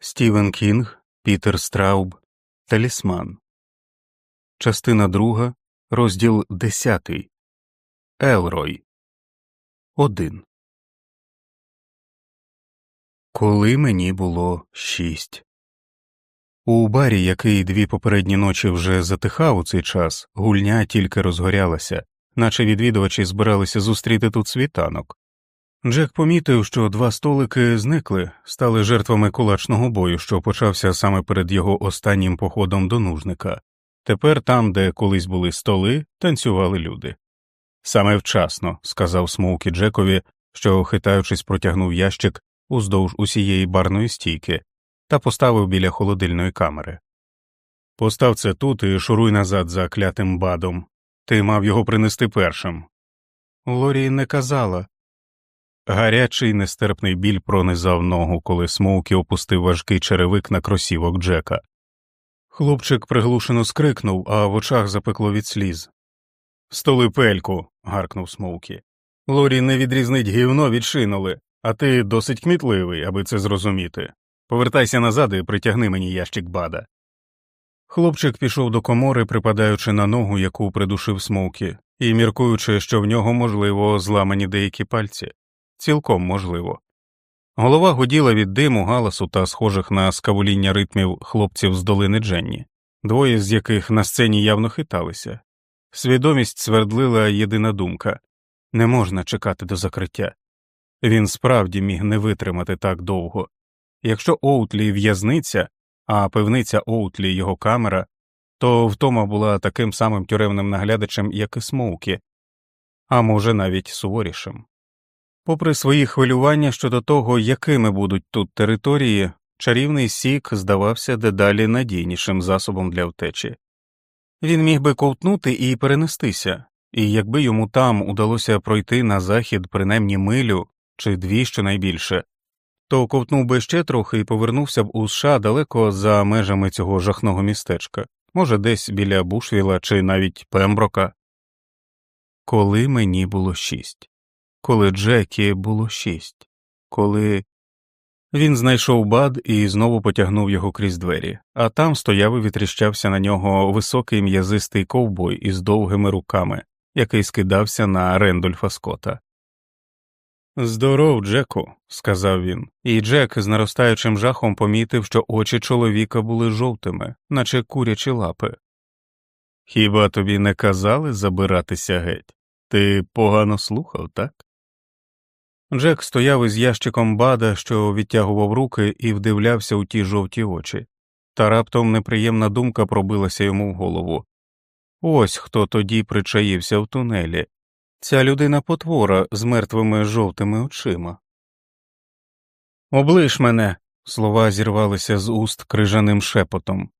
Стівен Кінг, Пітер Страуб, Талісман. Частина друга, розділ десятий. Елрой. Один. Коли мені було шість. У барі, який дві попередні ночі вже затихав у цей час, гульня тільки розгорялася, наче відвідувачі збиралися зустріти тут світанок. Джек помітив, що два столики зникли, стали жертвами кулачного бою, що почався саме перед його останнім походом до нужника. Тепер там, де колись були столи, танцювали люди. Саме вчасно, сказав Смоукі Джекові, що, хитаючись, протягнув ящик уздовж усієї барної стійки та поставив біля холодильної камери. Постав це тут і шуруй назад за клятим бадом. Ти мав його принести першим. Лорі не казала. Гарячий нестерпний біль пронизав ногу, коли Смоукі опустив важкий черевик на кросівок Джека. Хлопчик приглушено скрикнув, а в очах запекло від сліз. Столи пельку. гаркнув Смоукі. Лорі не відрізнить гівно від шиноли, а ти досить кмітливий, аби це зрозуміти. Повертайся назад і притягни мені ящик бада. Хлопчик пішов до комори, припадаючи на ногу, яку придушив Смоукі, і міркуючи, що в нього, можливо, зламані деякі пальці цілком можливо. Голова гуділа від диму, галасу та схожих на скавуління ритмів хлопців з долини Дженні, двоє з яких на сцені явно хиталися. Свідомість свердлила єдина думка не можна чекати до закриття. Він справді міг не витримати так довго. Якщо Оутлі в'язниця, а пивниця Оутлі його камера, то втома була таким самим тюремним наглядачем, як і Смоукі, а може навіть суворішим. Попри свої хвилювання щодо того, якими будуть тут території, чарівний сік здавався дедалі надійнішим засобом для втечі. Він міг би ковтнути і перенестися, і якби йому там удалося пройти на захід принаймні милю чи дві щонайбільше, то ковтнув би ще трохи і повернувся б у США далеко за межами цього жахного містечка, може, десь біля Бушвіла чи навіть Пемброка. Коли мені було шість коли Джекі було шість, коли він знайшов бад і знову потягнув його крізь двері, а там стояв і відріщався на нього високий м'язистий ковбой із довгими руками, який скидався на Рендольфа Скотта. Здоров, Джеку, сказав він, і Джек з наростаючим жахом помітив, що очі чоловіка були жовтими, наче курячі лапи. Хіба тобі не казали забиратися геть? Ти погано слухав, так? Джек стояв із ящиком бада, що відтягував руки, і вдивлявся у ті жовті очі, та раптом неприємна думка пробилася йому в голову. Ось хто тоді причаївся в тунелі ця людина потвора з мертвими жовтими очима. Облиш мене. Слова зірвалися з уст крижаним шепотом.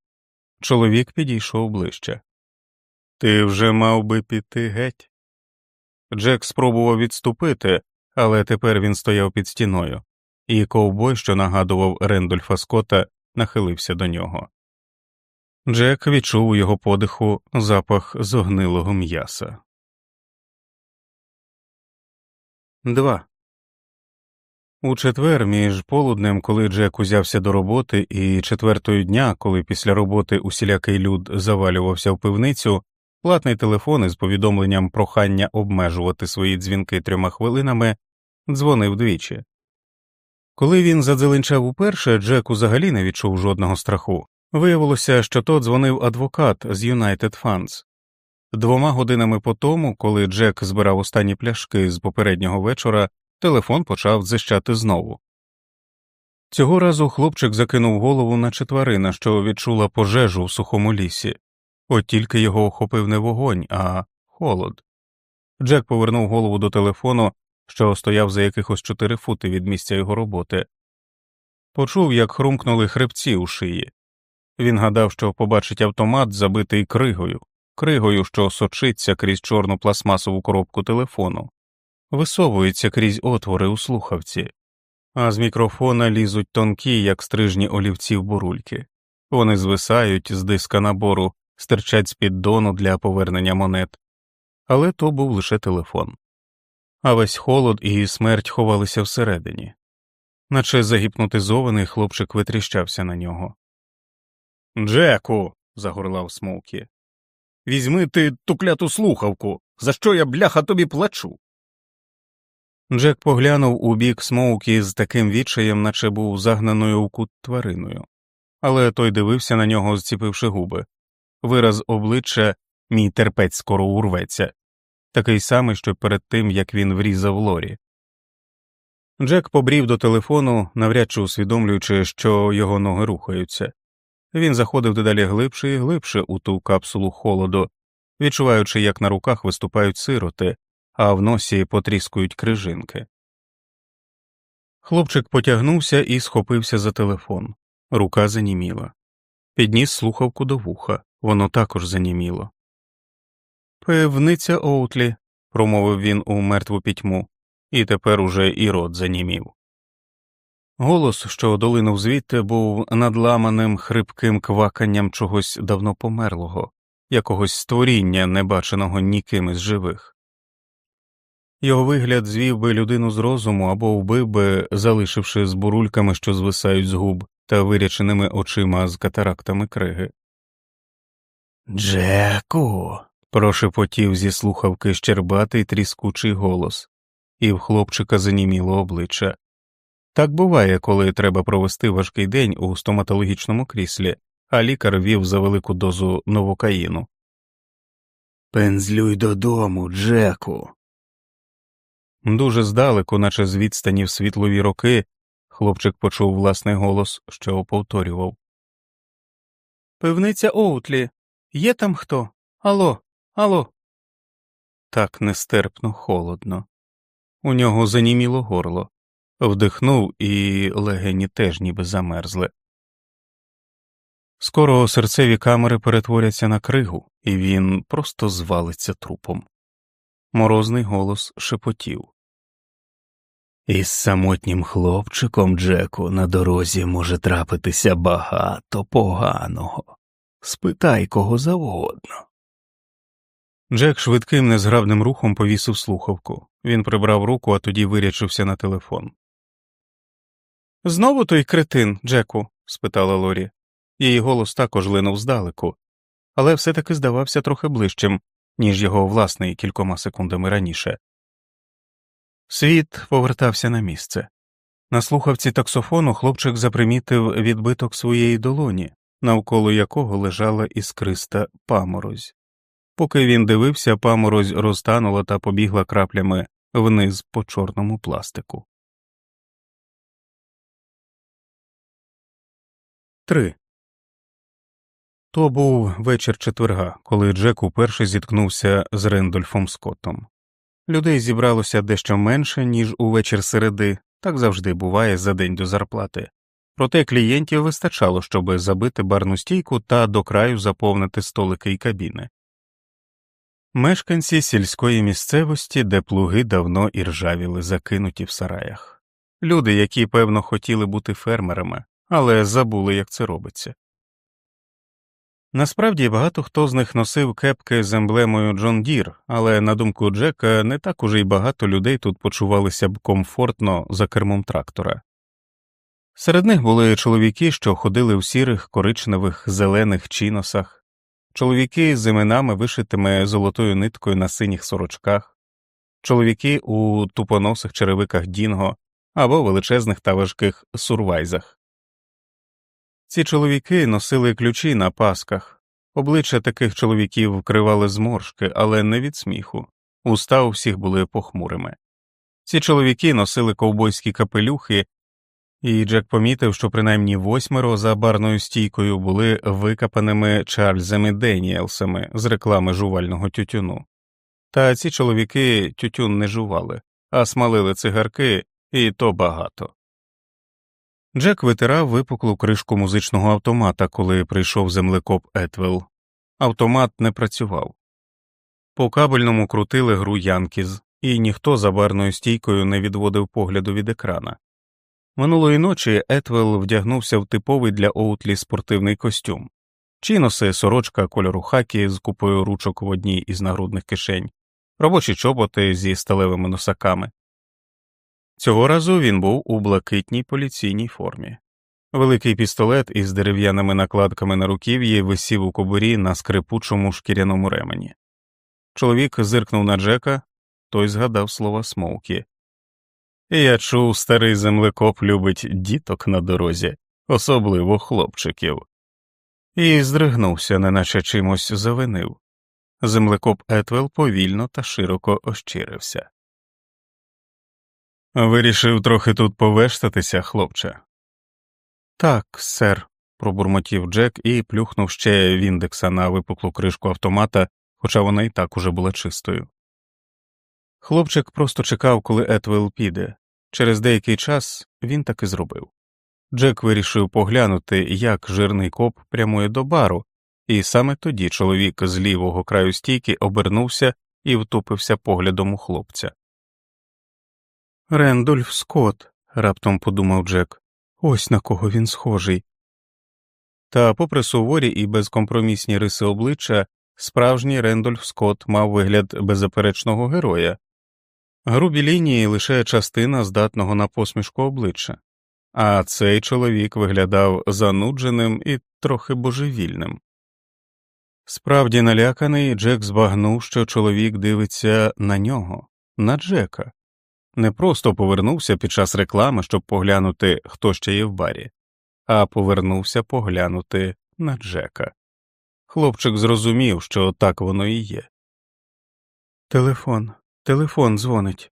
Чоловік підійшов ближче. Ти вже мав би піти геть. Джек спробував відступити, але тепер він стояв під стіною, і ковбой, що нагадував Рендольфа Скотта, нахилився до нього. Джек відчув у його подиху запах зогнилого м'яса. 2. У четвер між полуднем, коли Джек узявся до роботи, і четвертої дня, коли після роботи усілякий люд завалювався в пивницю, платний телефон із повідомленням прохання обмежувати свої дзвінки трьома хвилинами дзвонив двічі. Коли він задзеленчав уперше, Джек взагалі не відчув жодного страху. Виявилося, що то дзвонив адвокат з United Funds. Двома годинами по тому, коли Джек збирав останні пляшки з попереднього вечора, телефон почав дзищати знову. Цього разу хлопчик закинув голову, наче тварина, що відчула пожежу в сухому лісі, от тільки його охопив не вогонь, а холод. Джек повернув голову до телефону що стояв за якихось чотири фути від місця його роботи, почув, як хрумкнули хребці у шиї. Він гадав, що побачить автомат, забитий кригою, кригою, що сочиться крізь чорну пластмасову коробку телефону, висовується крізь отвори у слухавці, а з мікрофона лізуть тонкі, як стрижні олівці в бурульки. Вони звисають з диска набору, стирчать з піддону для повернення монет, але то був лише телефон а весь холод і смерть ховалися всередині. Наче загіпнотизований хлопчик витріщався на нього. Джеку. загорлав Смоукі. Візьми ти ту кляту слухавку. За що я, бляха, тобі плачу? Джек поглянув у бік Смоукі з таким відчаєм, наче був загнаною у кут твариною, але той дивився на нього, зціпивши губи. Вираз обличчя мій терпець скоро урветься, такий самий, що перед тим як він врізав лорі. Джек побрів до телефону, навряд чи усвідомлюючи, що його ноги рухаються. Він заходив дедалі глибше і глибше у ту капсулу холоду, відчуваючи, як на руках виступають сироти, а в носі потріскують крижинки. Хлопчик потягнувся і схопився за телефон. Рука заніміла. Підніс слухавку до вуха, воно також заніміло. Певниця Оутлі, промовив він у мертву пітьму, і тепер уже і рот занімів. Голос, що долинув звідти, був надламаним хрипким кваканням чогось давно померлого, якогось створіння, не баченого ніким із живих. Його вигляд звів би людину з розуму або вбив би, залишивши з бурульками, що звисають з губ, та виряченими очима з катарактами криги. Джеку. прошепотів зі слухавки щербатий тріскучий голос, і в хлопчика заніміло обличчя. Так буває, коли треба провести важкий день у стоматологічному кріслі, а лікар вів за велику дозу новокаїну. Пензлюй додому, Джеку. Дуже здалеку, наче з відстані в світлові роки, хлопчик почув власний голос, що повторював. Пивниця Оутлі. Є там хто? Алло, алло. Так нестерпно холодно. У нього заніміло горло. Вдихнув, і легені теж ніби замерзли. Скоро серцеві камери перетворяться на кригу, і він просто звалиться трупом. Морозний голос шепотів. Із самотнім хлопчиком Джеку на дорозі може трапитися багато поганого. Спитай кого завгодно. Джек швидким незграбним рухом повісив слухавку. Він прибрав руку, а тоді вирячився на телефон. Знову той кретин, Джеку? спитала Лорі. Її голос також линув здалеку, але все таки здавався трохи ближчим, ніж його власний кількома секундами раніше. Світ повертався на місце. На слухавці таксофону хлопчик запримітив відбиток своєї долоні, навколо якого лежала іскриста паморозь. Поки він дивився, паморозь розтанула та побігла краплями вниз по чорному пластику. 3. То був вечір четверга, коли Джек уперше зіткнувся з Рендольфом Скоттом. Людей зібралося дещо менше, ніж у вечір середи, так завжди буває за день до зарплати, проте клієнтів вистачало, щоб забити барну стійку та до краю заповнити столики й кабіни. Мешканці сільської місцевості, де плуги давно і ржавіли закинуті в сараях, люди, які, певно, хотіли бути фермерами, але забули, як це робиться. Насправді багато хто з них носив кепки з емблемою Джон Дір, але, на думку Джека, не так уже й багато людей тут почувалися б комфортно за кермом трактора. Серед них були чоловіки, що ходили в сірих, коричневих, зелених чиносах, чоловіки з іменами, вишитими золотою ниткою на синіх сорочках, чоловіки у тупоносих черевиках Дінго або величезних та важких сурвайзах. Ці чоловіки носили ключі на пасках, обличчя таких чоловіків вкривали зморшки, але не від сміху, уста у всіх були похмурими. Ці чоловіки носили ковбойські капелюхи, і Джек помітив, що принаймні восьмеро за барною стійкою були викапаними Чарльзами Деніелсами з реклами жувального тютюну. Та ці чоловіки тютюн не жували, а смалили цигарки, і то багато. Джек витирав випуклу кришку музичного автомата, коли прийшов землекоп Етвел. Автомат не працював. По кабельному крутили гру Янкіз, і ніхто за барною стійкою не відводив погляду від екрана. Минулої ночі Етвел вдягнувся в типовий для Оутлі спортивний костюм, чиноси, сорочка кольору хакі з купою ручок в одній із нагрудних кишень, робочі чоботи зі сталевими носаками. Цього разу він був у блакитній поліційній формі. Великий пістолет із дерев'яними накладками на руків'ї висів у кобурі на скрипучому шкіряному ремені. Чоловік зиркнув на Джека, той згадав слова Смоукі. Я чув, старий землекоп любить діток на дорозі, особливо хлопчиків, і здригнувся, неначе чимось завинив. Землекоп Етвел повільно та широко ощирився. Вирішив трохи тут повештатися, хлопче. Так, сер, пробурмотів Джек і плюхнув ще віндекса на випуклу кришку автомата, хоча вона і так уже була чистою. Хлопчик просто чекав, коли Етвел піде. Через деякий час він так і зробив. Джек вирішив поглянути, як жирний коп прямує до бару, і саме тоді чоловік з лівого краю стійки обернувся і втупився поглядом у хлопця. Рендольф Скотт, раптом подумав Джек, ось на кого він схожий. Та, попри суворі і безкомпромісні риси обличчя, справжній Рендольф Скотт мав вигляд беззаперечного героя, грубі лінії лише частина здатного на посмішку обличчя, а цей чоловік виглядав занудженим і трохи божевільним. Справді наляканий, Джек збагнув, що чоловік дивиться на нього, на Джека, не просто повернувся під час реклами, щоб поглянути, хто ще є в барі, а повернувся поглянути на Джека. Хлопчик зрозумів, що так воно і є. Телефон, телефон дзвонить.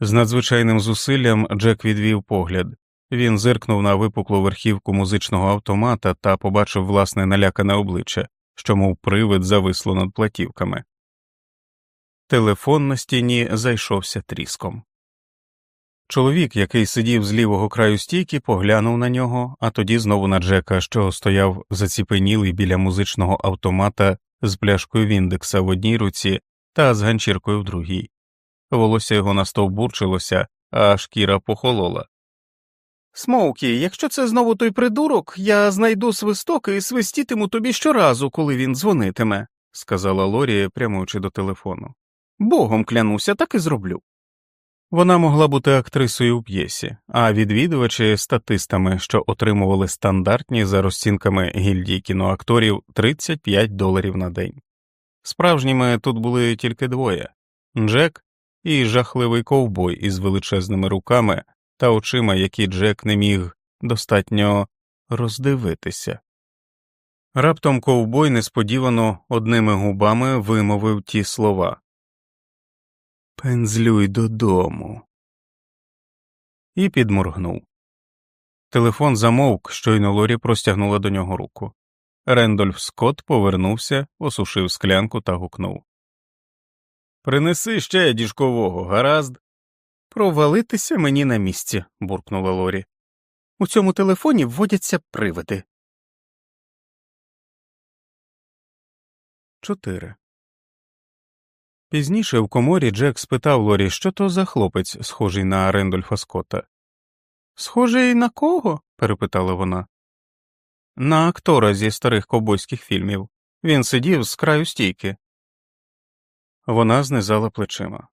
З надзвичайним зусиллям Джек відвів погляд. Він зиркнув на випуклу верхівку музичного автомата та побачив власне налякане обличчя що, мов привид, зависло над платівками. Телефон на стіні зайшовся тріском. Чоловік, який сидів з лівого краю стійки, поглянув на нього, а тоді знову на Джека, що стояв заціпенілий біля музичного автомата з пляшкою Віндекса в одній руці та з ганчіркою в другій. Волосся його настовбурчилося, а шкіра похолола. Смоукі, якщо це знову той придурок, я знайду свисток і свистітиму тобі щоразу, коли він дзвонитиме, сказала Лорі, прямуючи до телефону. Богом клянуся, так і зроблю. Вона могла бути актрисою у п'єсі, а відвідувачі статистами, що отримували стандартні за розцінками гільдії кіноакторів 35 доларів на день. Справжніми тут були тільки двоє Джек і жахливий ковбой із величезними руками, та очима, які Джек не міг достатньо роздивитися. Раптом ковбой несподівано одними губами вимовив ті слова Пензлюй додому. І підморгнув. Телефон замовк, щойно Лорі простягнула до нього руку. Рендольф Скотт повернувся, осушив склянку та гукнув Принеси ще діжкового, гаразд. Провалитися мені на місці, буркнула Лорі. У цьому телефоні вводяться привиди. 4. Пізніше в коморі Джек спитав Лорі, що то за хлопець, схожий на Рендольфа Скотта. Схожий на кого? перепитала вона. На актора зі старих ковбойських фільмів. Він сидів з краю стійки. Вона знизала плечима.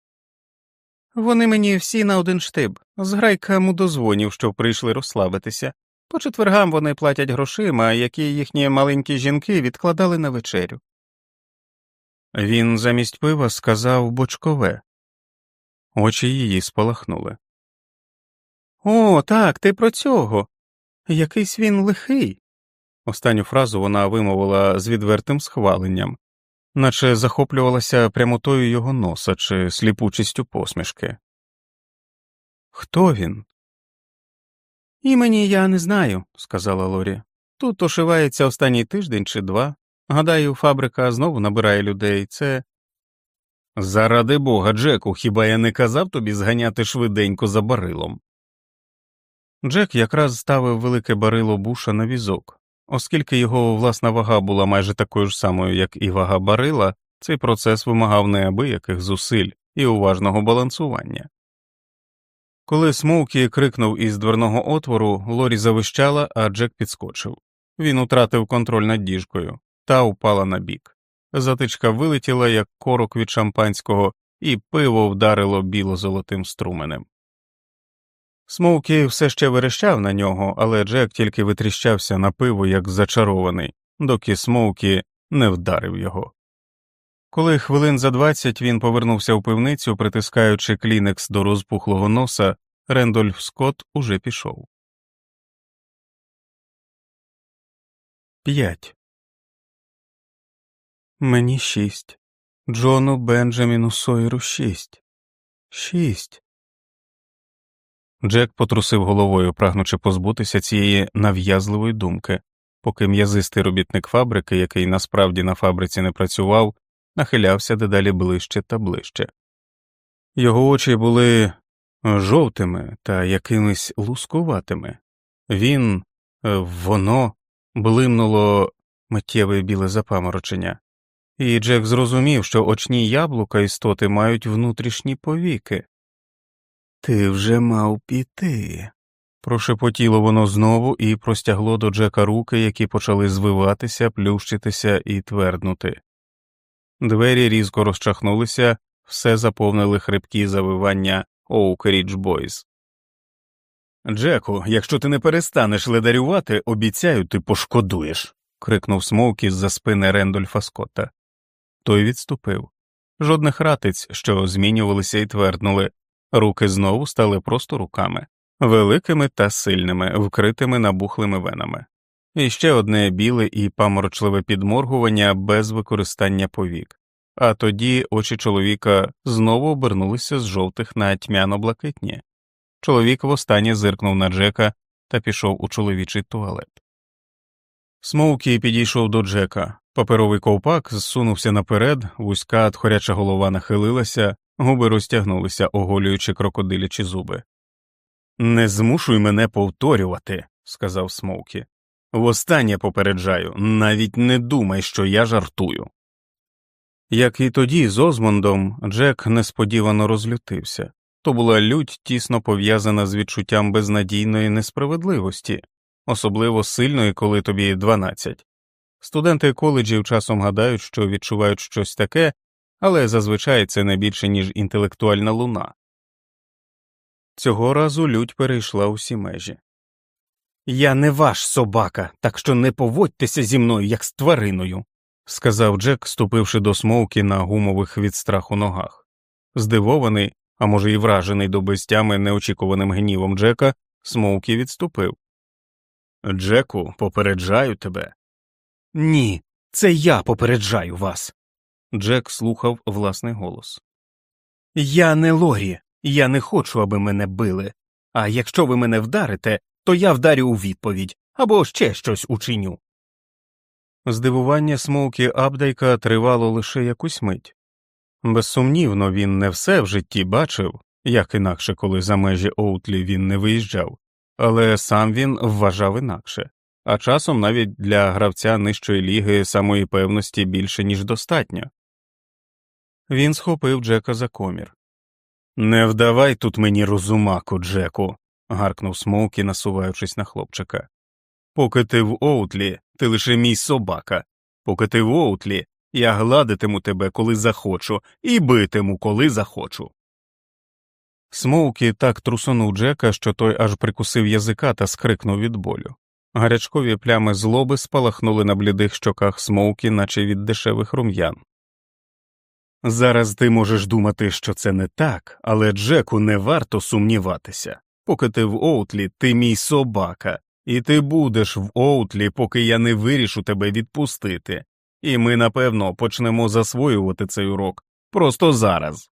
Вони мені всі на один штиб, зграйка мудозвонів, що прийшли розслабитися. По четвергам вони платять грошима, які їхні маленькі жінки відкладали на вечерю. Він замість пива сказав бочкове. Очі її спалахнули. О, так, ти про цього. Якийсь він лихий. Останню фразу вона вимовила з відвертим схваленням, наче захоплювалася прямотою його носа чи сліпучістю посмішки. Хто він? Імені я не знаю, сказала Лорі. Тут ошивається останній тиждень чи два. Гадаю, фабрика знову набирає людей. Це. Заради бога, Джеку, хіба я не казав тобі зганяти швиденько за барилом? Джек якраз ставив велике барило буша на візок. Оскільки його власна вага була майже такою ж самою, як і вага барила, цей процес вимагав неабияких зусиль і уважного балансування. Коли Смоукі крикнув із дверного отвору, Лорі завищала, а Джек підскочив. Він утратив контроль над діжкою та упала на бік. Затичка вилетіла, як корок від шампанського, і пиво вдарило біло золотим струменем. Смоукі все ще верещав на нього, але Джек тільки витріщався на пиво, як зачарований, доки Смоукі не вдарив його. Коли хвилин за двадцять він повернувся у пивницю, притискаючи клінекс до розпухлого носа, Рендольф Скотт уже пішов. П'ять. Мені шість. Джону Бенджаміну Сойеру шість. Шість. Джек потрусив головою, прагнучи позбутися цієї нав'язливої думки, поки м'язистий робітник фабрики, який насправді на фабриці не працював, нахилявся дедалі ближче та ближче. Його очі були жовтими та якимись лускуватими. Він, е, воно блимнуло миттєве біле запаморочення, і Джек зрозумів, що очні яблука істоти мають внутрішні повіки. Ти вже мав піти. Прошепотіло воно знову і простягло до Джека руки, які почали звиватися, плющитися і тверднути. Двері різко розчахнулися, все заповнили хрипкі завивання Оук Рідж Бойз. Джеку, якщо ти не перестанеш ледарювати, обіцяю, ти пошкодуєш. крикнув Смоукі з за спини Рендольфа Скотта. Той відступив. Жодних ратиць, що змінювалися і тверднули, руки знову стали просто руками, великими та сильними, вкритими набухлими венами. І ще одне біле і паморочливе підморгування без використання повік, а тоді очі чоловіка знову обернулися з жовтих на тьмяно блакитні. Чоловік востаннє зиркнув на Джека та пішов у чоловічий туалет. Смоукі підійшов до Джека. Паперовий ковпак зсунувся наперед, вузька тхоряча голова нахилилася, губи розтягнулися, оголюючи крокодилячі зуби. Не змушуй мене повторювати, сказав Смоукі. Востаннє попереджаю, навіть не думай, що я жартую. Як і тоді з Озмондом, Джек несподівано розлютився. То була лють тісно пов'язана з відчуттям безнадійної несправедливості, особливо сильної, коли тобі 12. Студенти коледжів часом гадають, що відчувають щось таке, але зазвичай це не більше, ніж інтелектуальна луна. Цього разу лють перейшла усі межі. Я не ваш собака, так що не поводьтеся зі мною, як з твариною, сказав Джек, ступивши до смовки на гумових від страху ногах. Здивований, а може, і вражений до безтями неочікуваним гнівом Джека, Смоукі відступив. Джеку, попереджаю тебе. Ні, це я попереджаю вас. Джек слухав власний голос. Я не Лорі, я не хочу, аби мене били. А якщо ви мене вдарите, то я вдарю у відповідь або ще щось учиню. Здивування Смоукі Абдайка тривало лише якусь мить. Безсумнівно, він не все в житті бачив, як інакше, коли за межі Оутлі він не виїжджав, але сам він вважав інакше, а часом навіть для гравця нижчої ліги самої певності більше, ніж достатньо. Він схопив Джека за комір. Не вдавай тут мені розумаку, Джеку, гаркнув Смоукі, насуваючись на хлопчика. Поки ти в Оутлі, ти лише мій собака, поки ти в Оутлі, я гладитиму тебе, коли захочу, і битиму, коли захочу. Смоукі так трусонув Джека, що той аж прикусив язика та скрикнув від болю. Гарячкові плями злоби спалахнули на блідих щоках Смоукі, наче від дешевих рум'ян. Зараз ти можеш думати, що це не так, але Джеку не варто сумніватися. Поки ти в Оутлі, ти мій собака, і ти будеш в Оутлі, поки я не вирішу тебе відпустити, і ми, напевно, почнемо засвоювати цей урок просто зараз.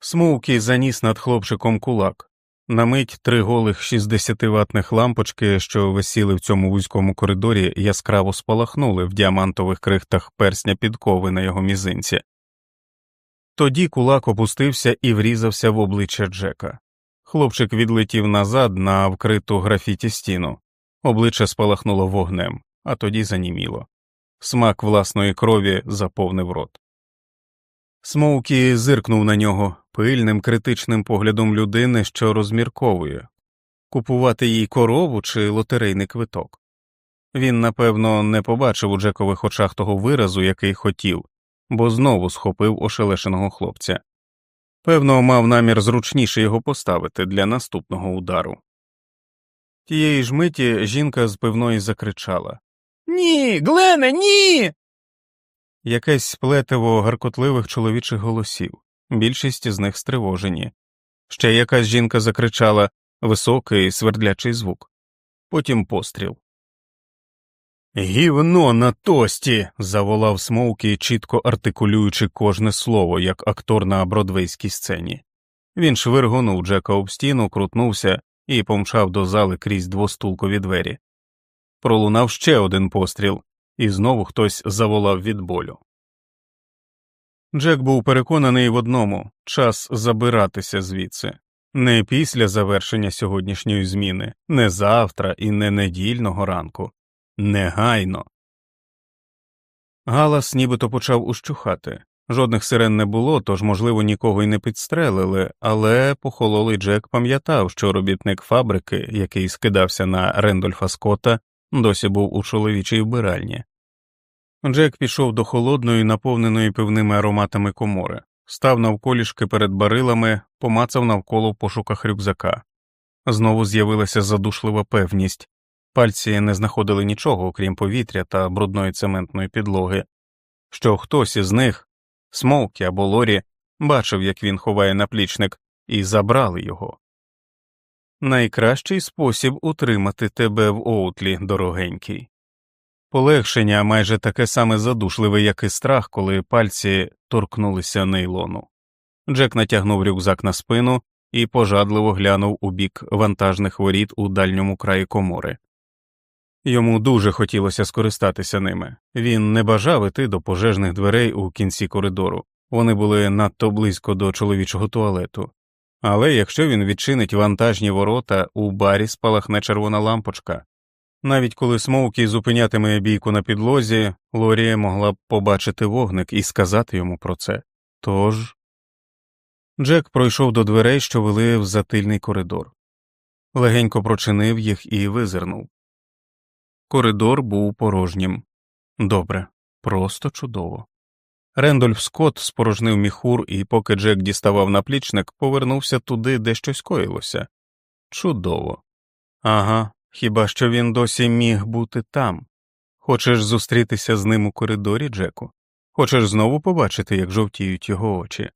Смоукі заніс над хлопчиком кулак. На мить три голих 60-ватних лампочки, що висіли в цьому вузькому коридорі, яскраво спалахнули в діамантових крихтах персня підкови на його мізинці. Тоді кулак опустився і врізався в обличчя Джека. Хлопчик відлетів назад на вкриту графіті стіну, обличчя спалахнуло вогнем, а тоді заніміло. Смак власної крові заповнив рот. Смоукі зиркнув на нього пильним критичним поглядом людини, що розмірковує купувати їй корову чи лотерейний квиток. Він, напевно, не побачив у Джекових очах того виразу, який хотів, бо знову схопив ошелешеного хлопця. Певно, мав намір зручніше його поставити для наступного удару. Тієї ж миті жінка з пивної закричала Ні, Глене, ні. Якесь сплетиво гаркотливих чоловічих голосів, більшість з них стривожені. Ще якась жінка закричала високий свердлячий звук, потім постріл. Гівно на тості. заволав Смоукі, чітко артикулюючи кожне слово, як актор на бродвейській сцені. Він швиргонув Джека об стіну, крутнувся і помчав до зали крізь двостулкові двері. Пролунав ще один постріл, і знову хтось заволав від болю. Джек був переконаний в одному час забиратися звідси, не після завершення сьогоднішньої зміни, не завтра і не недільного ранку, негайно. Галас нібито почав ущухати. Жодних сирен не було, тож, можливо, нікого й не підстрелили, але похололий Джек пам'ятав, що робітник фабрики, який скидався на Рендольфа Скотта, досі був у чоловічій вбиральні. Джек пішов до холодної, наповненої пивними ароматами комори, став навколішки перед барилами, помацав навколо в пошуках рюкзака. Знову з'явилася задушлива певність пальці не знаходили нічого, окрім повітря та брудної цементної підлоги, що хтось із них, Смоукі або Лорі, бачив, як він ховає наплічник, і забрали його. Найкращий спосіб утримати тебе в оутлі, дорогенький. Полегшення майже таке саме задушливе, як і страх, коли пальці торкнулися нейлону. Джек натягнув рюкзак на спину і пожадливо глянув у бік вантажних воріт у дальньому краї комори. Йому дуже хотілося скористатися ними. Він не бажав іти до пожежних дверей у кінці коридору, вони були надто близько до чоловічого туалету. Але якщо він відчинить вантажні ворота, у барі спалахне червона лампочка. Навіть коли Смоукі зупинятиме бійку на підлозі, Лорія могла б побачити вогник і сказати йому про це. Тож. Джек пройшов до дверей, що вели в затильний коридор, легенько прочинив їх і визирнув. Коридор був порожнім. Добре, просто чудово. Рендольф Скотт спорожнив міхур, і поки Джек діставав наплічник, повернувся туди, де щось коїлося. Чудово. Ага, хіба що він досі міг бути там. Хочеш зустрітися з ним у коридорі, Джеку? Хочеш знову побачити, як жовтіють його очі?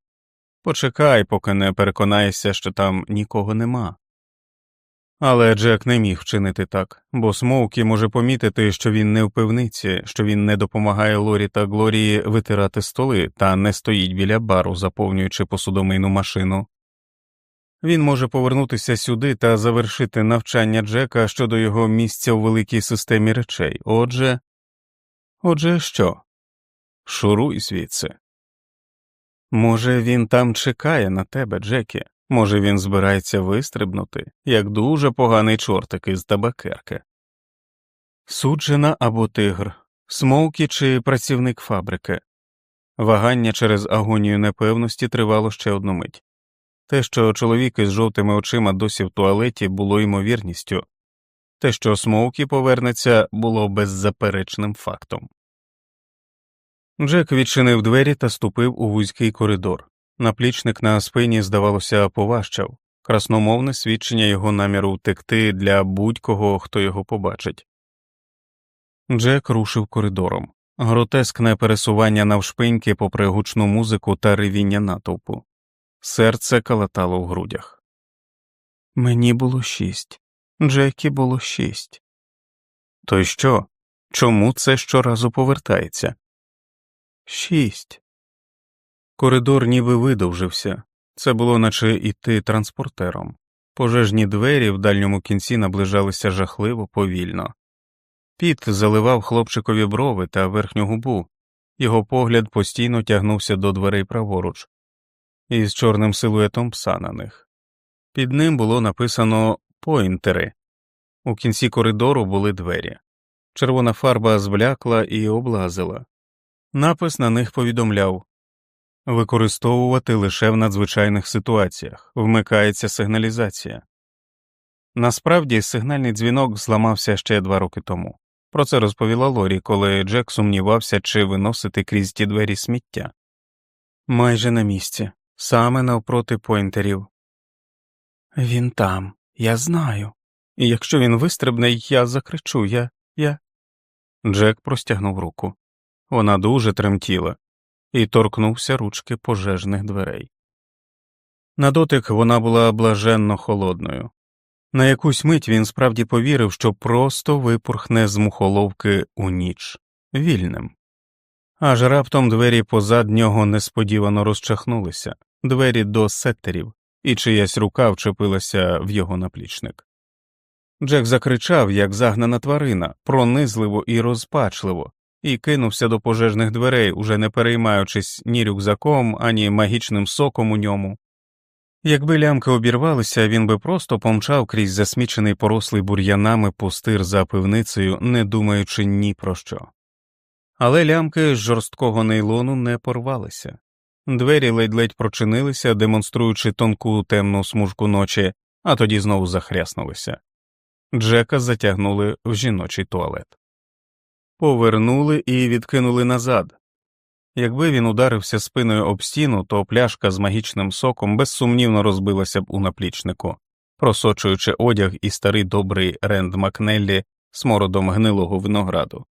Почекай, поки не переконаєшся, що там нікого нема. Але Джек не міг вчинити так, бо Смоукі може помітити, що він не в пивниці, що він не допомагає Лорі та Глорії витирати столи та не стоїть біля бару, заповнюючи посудомийну машину. Він може повернутися сюди та завершити навчання Джека щодо його місця у великій системі речей. Отже, отже, що? Шуруй звідси. Може, він там чекає на тебе, Джекі. Може, він збирається вистрибнути, як дуже поганий чортик із табакерки. Суджена або тигр, смоукі чи працівник фабрики. Вагання через агонію непевності тривало ще одну мить. Те, що чоловік із жовтими очима досі в туалеті, було ймовірністю, те, що Смоукі повернеться, було беззаперечним фактом. Джек відчинив двері та ступив у вузький коридор. Наплічник на спині, здавалося, поважчав, красномовне свідчення його наміру втекти для будь-кого, хто його побачить. Джек рушив коридором, гротескне пересування навшпиньки попри гучну музику та ревіння натовпу. Серце калатало в грудях. Мені було шість, Джекі було шість. То й що? Чому це щоразу повертається? Шість. Коридор ніби видовжився, це було наче іти транспортером. Пожежні двері в дальньому кінці наближалися жахливо повільно. Піт заливав хлопчикові брови та верхню губу, його погляд постійно тягнувся до дверей праворуч, із чорним силуетом пса на них. Під ним було написано поінтери. У кінці коридору були двері. Червона фарба зблякла і облазила. Напис на них повідомляв використовувати лише в надзвичайних ситуаціях, вмикається сигналізація. Насправді сигнальний дзвінок зламався ще два роки тому. Про це розповіла Лорі, коли Джек сумнівався, чи виносити крізь ті двері сміття. Майже на місці, саме навпроти пойнтерів. Він там, я знаю. І якщо він вистрибне, я закричу, я, я. Джек простягнув руку. Вона дуже тремтіла і торкнувся ручки пожежних дверей. На дотик вона була блаженно холодною. На якусь мить він справді повірив, що просто випурхне з мухоловки у ніч вільним. Аж раптом двері позад нього несподівано розчахнулися, двері до сеттерів, і чиясь рука вчепилася в його наплічник. Джек закричав, як загнана тварина, пронизливо і розпачливо, і кинувся до пожежних дверей, уже не переймаючись ні рюкзаком, ані магічним соком у ньому. Якби лямки обірвалися, він би просто помчав крізь засмічений порослий бур'янами пустир за пивницею, не думаючи ні про що. Але лямки з жорсткого нейлону не порвалися. Двері ледь-ледь прочинилися, демонструючи тонку темну смужку ночі, а тоді знову захряснулися. Джека затягнули в жіночий туалет. Повернули і відкинули назад. Якби він ударився спиною об стіну, то пляшка з магічним соком безсумнівно розбилася б у наплічнику, просочуючи одяг і старий добрий Ренд Макнеллі смородом гнилого винограду.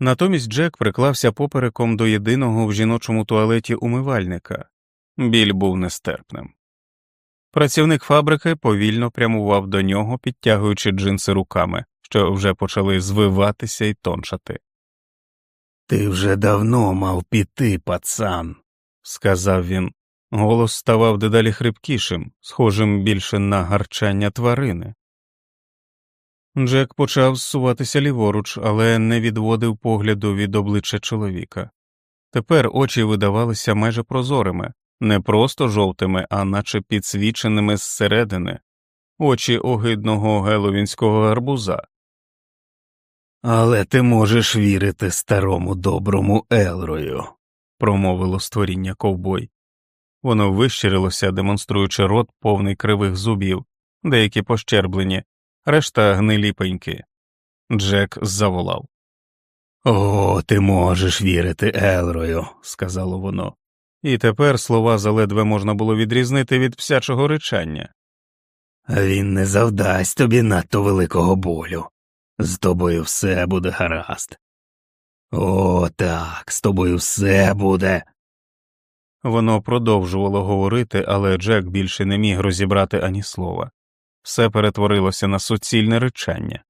Натомість Джек приклався попереком до єдиного в жіночому туалеті умивальника. Біль був нестерпним. Працівник фабрики повільно прямував до нього, підтягуючи джинси руками, що вже почали звиватися і тончати. Ти вже давно мав піти, пацан, сказав він. Голос ставав дедалі хрипкішим, схожим більше на гарчання тварини. Джек почав зсуватися ліворуч, але не відводив погляду від обличчя чоловіка. Тепер очі видавалися майже прозорими, не просто жовтими, а наче підсвіченими зсередини, очі огидного геловінського гарбуза. Але ти можеш вірити старому доброму Елрою, промовило створіння ковбой. Воно вищирилося, демонструючи рот повний кривих зубів, деякі пощерблені, решта гниліпеньки. Джек заволав. О, ти можеш вірити Елрою, сказало воно, і тепер слова заледве можна було відрізнити від псячого речання. Він не завдасть тобі надто великого болю. З тобою все буде гаразд. О, так, з тобою все буде. Воно продовжувало говорити, але Джек більше не міг розібрати ані слова все перетворилося на суцільне речання.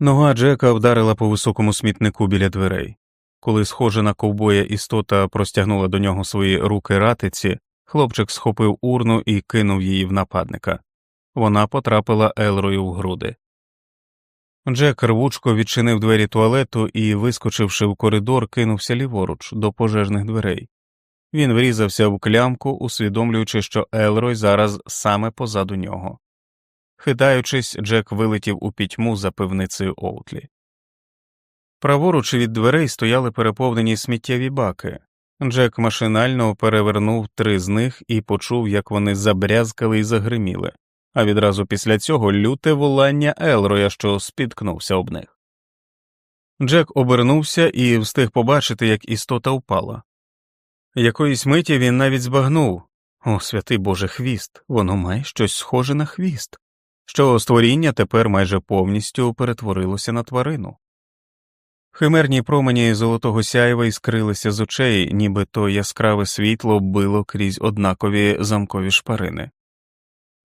Нога Джека вдарила по високому смітнику біля дверей. Коли схожа на ковбоя істота простягнула до нього свої руки ратиці, хлопчик схопив урну і кинув її в нападника. Вона потрапила Елрою в груди. Джек рвучко відчинив двері туалету і, вискочивши в коридор, кинувся ліворуч до пожежних дверей. Він врізався в клямку, усвідомлюючи, що Елрой зараз саме позаду нього. Хитаючись, Джек вилетів у пітьму за пивницею Оутлі. Праворуч від дверей стояли переповнені сміттєві баки. Джек машинально перевернув три з них і почув, як вони забрязкали і загриміли, а відразу після цього люте волання Елроя, що спіткнувся об них. Джек обернувся і встиг побачити, як істота впала. Якоїсь миті він навіть збагнув о, святий Боже хвіст, воно має щось схоже на хвіст, що створіння тепер майже повністю перетворилося на тварину. Химерні промені золотого сяєва іскрилися з очей, ніби то яскраве світло било крізь однакові замкові шпарини.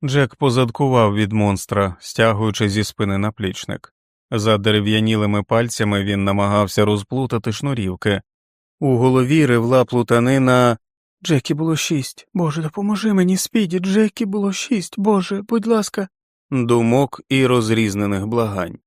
Джек позадкував від монстра, стягуючи зі спини наплічник. За дерев'янілими пальцями він намагався розплутати шнурівки, у голові ревла плутанина. Джекі було шість. Боже, допоможи мені, спіді, Джекі було шість, Боже, будь ласка, думок і розрізнених благань.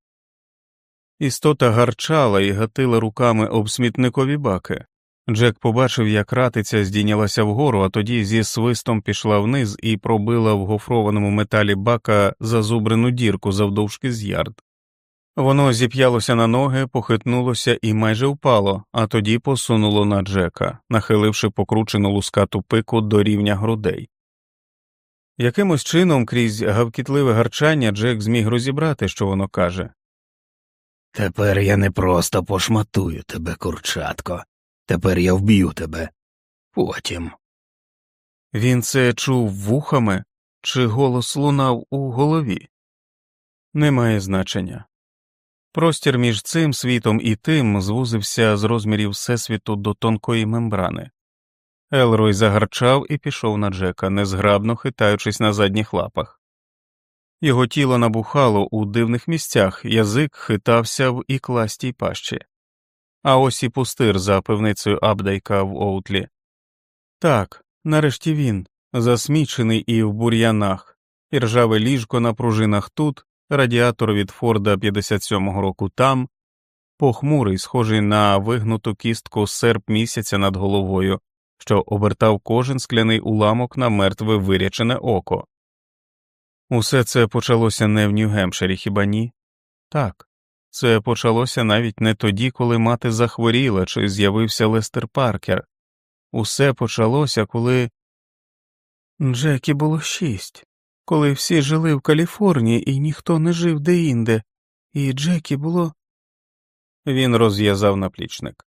Істота гарчала і гатила руками об смітникові баки. Джек побачив, як ратиця здійнялася вгору, а тоді зі свистом пішла вниз і пробила в гофрованому металі бака зазубрену дірку завдовжки з ярд. Воно зіп'ялося на ноги, похитнулося і майже впало, а тоді посунуло на Джека, нахиливши покручену лускату пику до рівня грудей. Якимось чином, крізь гавкітливе гарчання, Джек зміг розібрати, що воно каже. Тепер я не просто пошматую тебе, курчатко, тепер я вб'ю тебе. Потім. Він це чув вухами чи голос лунав у голові? Немає значення. Простір між цим світом і тим звузився з розмірів Всесвіту до тонкої мембрани. Елрой загарчав і пішов на Джека, незграбно хитаючись на задніх лапах. Його тіло набухало у дивних місцях, язик хитався в ікластій пащі, а ось і пустир за пивницею Абдайка в Оутлі. Так, нарешті він, засмічений і в бур'янах, і ржаве ліжко на пружинах тут, радіатор від Форда 57-го року там, похмурий, схожий на вигнуту кістку серп місяця над головою, що обертав кожен скляний уламок на мертве вирячене око. Усе це почалося не в Нью-Гемпширі, хіба ні? Так, це почалося навіть не тоді, коли мати захворіла чи з'явився Лестер Паркер. Усе почалося, коли. Джекі було шість, коли всі жили в Каліфорнії і ніхто не жив деінде, і Джекі було. Він розв'язав наплічник.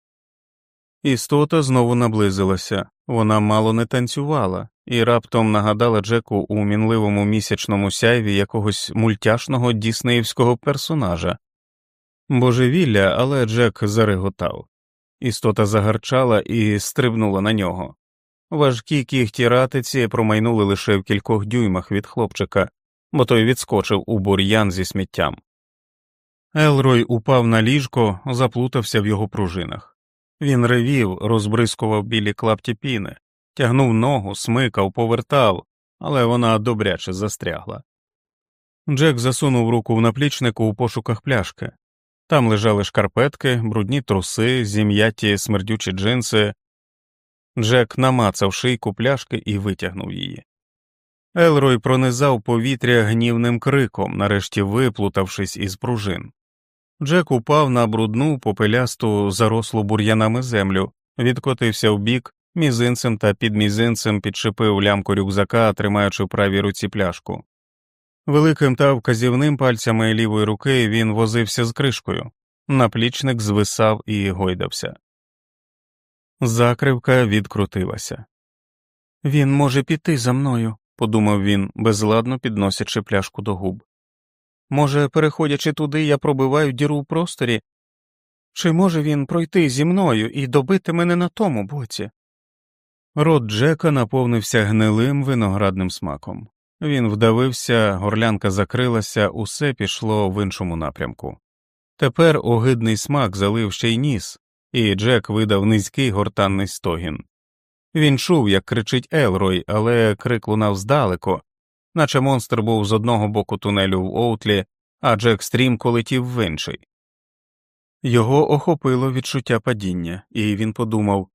Істота знову наблизилася, вона мало не танцювала, і раптом нагадала Джеку у мінливому місячному сяйві якогось мультяшного діснеївського персонажа. Божевілля, але Джек зареготав. Істота загарчала і стрибнула на нього. Важкі кігті ратиці промайнули лише в кількох дюймах від хлопчика, бо той відскочив у бур'ян зі сміттям. Елрой упав на ліжко, заплутався в його пружинах. Він ревів, розбризкував білі клапті піни, тягнув ногу, смикав, повертав, але вона добряче застрягла. Джек засунув руку в наплічнику у пошуках пляшки. Там лежали шкарпетки, брудні труси, зім'яті смердючі джинси. Джек намацав шийку пляшки і витягнув її. Елрой пронизав повітря гнівним криком, нарешті виплутавшись із пружин. Джек упав на брудну попелясту зарослу бур'янами землю, відкотився вбік, мізинцем та підмізинцем підшипив лямку рюкзака, тримаючи в правій руці пляшку. Великим та вказівним пальцями лівої руки він возився з кришкою, наплічник звисав і гойдався. Закривка відкрутилася. Він може піти за мною, подумав він, безладно підносячи пляшку до губ. Може, переходячи туди, я пробиваю діру в просторі, чи може він пройти зі мною і добити мене на тому боці? Рот Джека наповнився гнилим виноградним смаком. Він вдавився, горлянка закрилася, усе пішло в іншому напрямку. Тепер огидний смак залив ще й ніс, і Джек видав низький гортанний стогін. Він чув, як кричить Елрой, але крик лунав здалеко, наче монстр був з одного боку тунелю в Оутлі, а Джек стрімко летів в інший. Його охопило відчуття падіння, і він подумав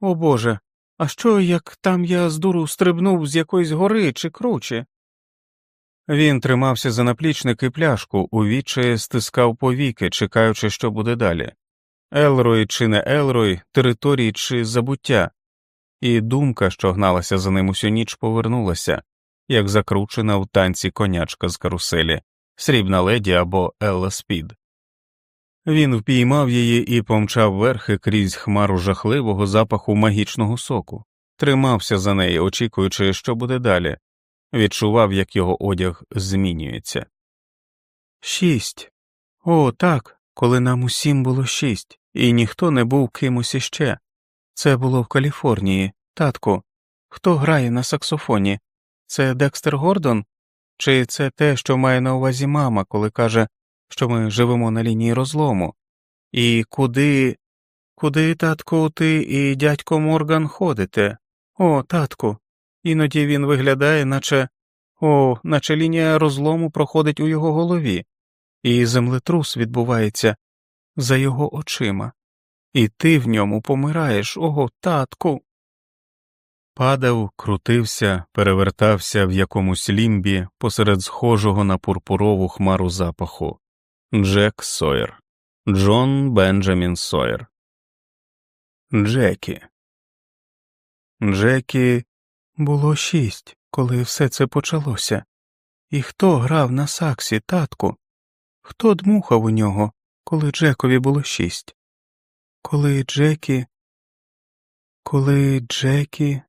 О Боже, а що, як там я з дуру стрибнув з якоїсь гори чи круче? Він тримався за наплічник і пляшку, у відчаї стискав повіки, чекаючи, що буде далі. Елрой чи не Елрой, території чи забуття, і думка, що гналася за ним усю ніч, повернулася, як закручена в танці конячка з каруселі, срібна леді або Елла Спід. Він впіймав її і помчав верхи крізь хмару жахливого запаху магічного соку, тримався за неї, очікуючи, що буде далі, відчував, як його одяг змінюється. Шість. О, так, коли нам усім було шість, і ніхто не був кимось іще. Це було в Каліфорнії, татку. Хто грає на саксофоні? Це Декстер Гордон? Чи це те, що має на увазі мама, коли каже, що ми живемо на лінії розлому? І куди, куди, татку, ти і дядько Морган ходите? О, татку. Іноді він виглядає, наче о, наче лінія розлому проходить у його голові, і землетрус відбувається за його очима, і ти в ньому помираєш, ого, татку. Падав, крутився, перевертався в якомусь лімбі посеред схожого на пурпурову хмару запаху Джек Сойер, Джон Бенджамін Сойер. Джекі. Джекі було шість, коли все це почалося. І хто грав на саксі, татку? Хто дмухав у нього, коли Джекові було шість? Коли Джекі. Коли Джекі